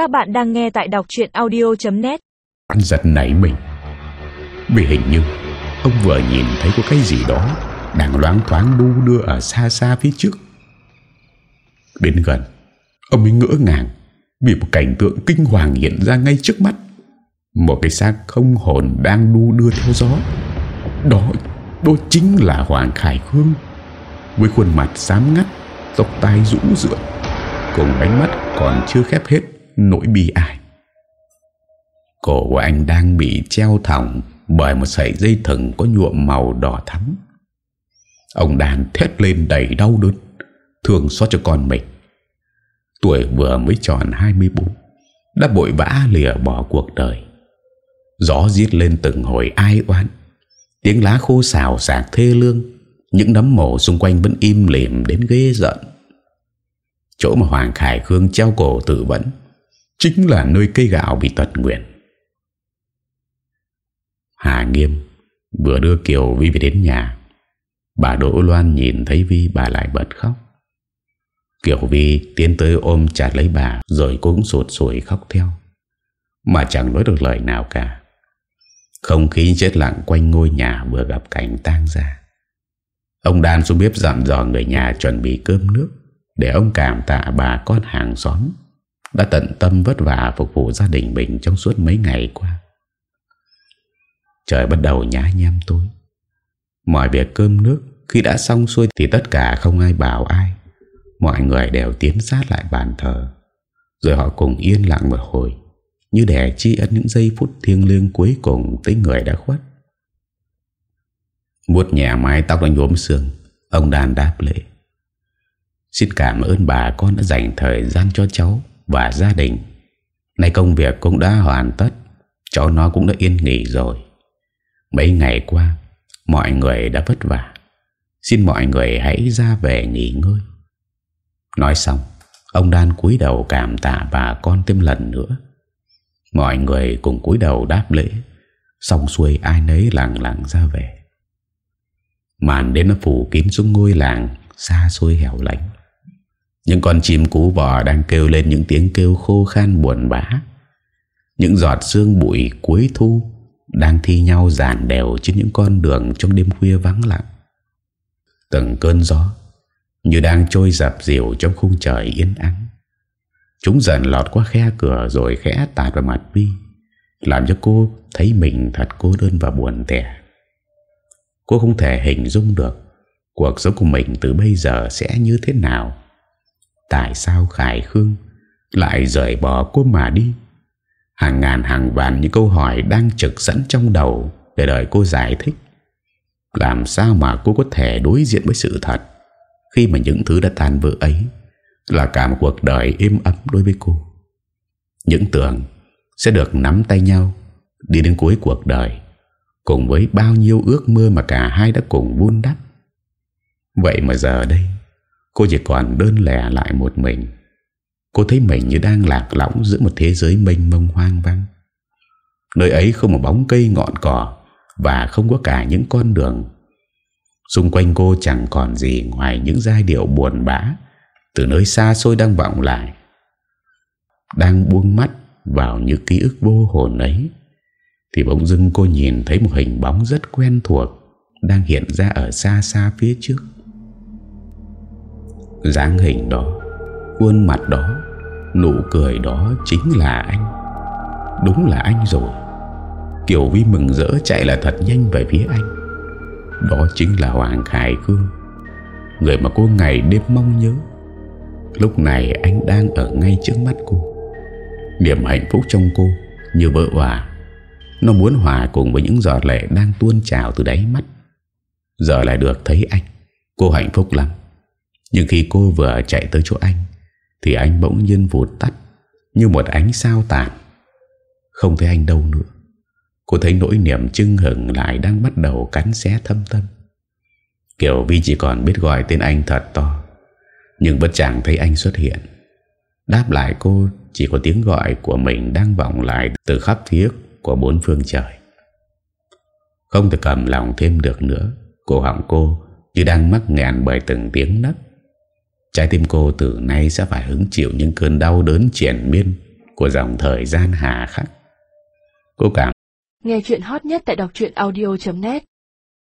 Các bạn đang nghe tại đọc chuyện audio.net Anh giật nảy mình. Vì hình như, Ông vừa nhìn thấy có cái gì đó Đang loáng thoáng đu đưa ở xa xa phía trước. Đến gần, Ông ấy ngỡ ngàng Vì một cảnh tượng kinh hoàng hiện ra ngay trước mắt. Một cái xác không hồn Đang đu đưa theo gió. Đó Đó chính là Hoàng Khải Khương, Với khuôn mặt xám ngắt, Tóc tai rũ rượi, Cùng ánh mắt còn chưa khép hết. Nỗi bi ai. Cổ của anh đang bị treo thỏng Bởi một sợi dây thừng Có nhuộm màu đỏ thắm. Ông đàn thét lên đầy đau đớn, Thương xót cho con mình. Tuổi vừa mới tròn 24 Đã bội vã lìa bỏ cuộc đời. Gió giết lên từng hồi ai oán, Tiếng lá khô xào sạc thê lương, Những nấm mồ xung quanh vẫn im lìm đến ghê giận Chỗ mà Hoàng Khải Khương treo cổ tự vẫn Chính là nơi cây gạo bị tật nguyện Hà Nghiêm Vừa đưa Kiều Vi về đến nhà. Bà Đỗ Loan nhìn thấy Vi, bà lại bật khóc. Kiều Vi tiến tới ôm chặt lấy bà, Rồi cũng sụt sùi khóc theo. Mà chẳng nói được lời nào cả. Không khí chết lặng quanh ngôi nhà Vừa gặp cảnh tang ra. Ông Đan xuống bếp dặn dò người nhà chuẩn bị cơm nước Để ông cảm tạ bà con hàng xóm. Đã tận tâm vất vả phục vụ gia đình mình Trong suốt mấy ngày qua. Trời bắt đầu nhá nhem tối. Mọi việc cơm nước Khi đã xong xuôi thì tất cả không ai bảo ai. Mọi người đều tiến sát lại bàn thờ. Rồi họ cùng yên lặng một hồi, Như để tri ân những giây phút thiêng liêng cuối cùng tới người đã khuất. Buốt nhẹ mái tóc đã nhuốm sương, Ông đàn đáp lễ. Xin cảm ơn bà con đã dành thời gian cho cháu và gia đình. Nay công việc cũng đã hoàn tất, Cháu nó cũng đã yên nghỉ rồi. Mấy ngày qua, Mọi người đã vất vả. Xin mọi người hãy ra về nghỉ ngơi. Nói xong, Ông Đan cúi đầu cảm tạ bà con thêm lần nữa. Mọi người cùng cúi đầu đáp lễ, Xong xuôi ai nấy lặng lặng ra về. Màn đến nó phủ kín xuống ngôi làng, Xa xôi hẻo lạnh những con chim cú vò đang kêu lên những tiếng kêu khô khan buồn bã. Những giọt sương bụi cuối thu Đang thi nhau dàn đều trên những con đường trong đêm khuya vắng lặng. Từng cơn gió Như đang trôi dập dịu trong khung trời yên ắng. Chúng dần lọt qua khe cửa rồi khẽ tạt vào mặt Vi Làm cho cô thấy mình thật cô đơn và buồn tẻ. Cô không thể hình dung được Cuộc sống của mình từ bây giờ sẽ như thế nào. Tại sao Khải Khương Lại rời bỏ cô mà đi? Hàng ngàn hàng vạn những câu hỏi Đang trực sẵn trong đầu Để đợi cô giải thích. Làm sao mà cô có thể đối diện với sự thật Khi mà những thứ đã tan vỡ ấy Là cả một cuộc đời êm ấm đối với cô? Những tưởng Sẽ được nắm tay nhau Đi đến cuối cuộc đời Cùng với bao nhiêu ước mơ mà cả hai đã cùng vun đắp. Vậy mà giờ đây Cô chỉ còn đơn lẻ lại một mình. Cô thấy mình như đang lạc lõng Giữa một thế giới mênh mông hoang vắng. Nơi ấy không một bóng cây ngọn cỏ Và không có cả những con đường. Xung quanh cô chẳng còn gì Ngoài những giai điệu buồn bã Từ nơi xa xôi đang vọng lại, Đang buông mắt Vào những ký ức vô hồn ấy. Thì bỗng dưng cô nhìn thấy một hình bóng rất quen thuộc Đang hiện ra ở xa xa phía trước dáng hình đó, Khuôn mặt đó, Nụ cười đó chính là anh. Đúng là anh rồi. Kiều Vi mừng rỡ chạy là thật nhanh về phía anh. Đó chính là Hoàng Khải cương, Người mà cô ngày đêm mong nhớ. Lúc này anh đang ở ngay trước mắt cô. Niềm hạnh phúc trong cô Như vỡ hòa nó muốn hòa cùng với những giọt lệ đang tuôn trào từ đáy mắt. Giờ lại được thấy anh, Cô hạnh phúc lắm. Nhưng khi cô vừa chạy tới chỗ anh, Thì anh bỗng nhiên vụt tắt Như một ánh sao tàn. Không thấy anh đâu nữa. Cô thấy nỗi niềm chưng hừng lại Đang bắt đầu cắn xé thâm tâm. Kiểu Vi chỉ còn biết gọi tên anh thật to, Nhưng bất chẳng thấy anh xuất hiện. Đáp lại cô, Chỉ có tiếng gọi của mình đang vọng lại Từ khắp phía của bốn phương trời. Không thể cầm lòng thêm được nữa, Cổ họng cô như đang mắc nghẹn bởi từng tiếng nấc. Trái tim cô từ nay sẽ phải hứng chịu những cơn đau đớn triển miên của dòng thời gian hà khắc. Cô cảm Nghe chuyện hot nhất tại đọc audio.net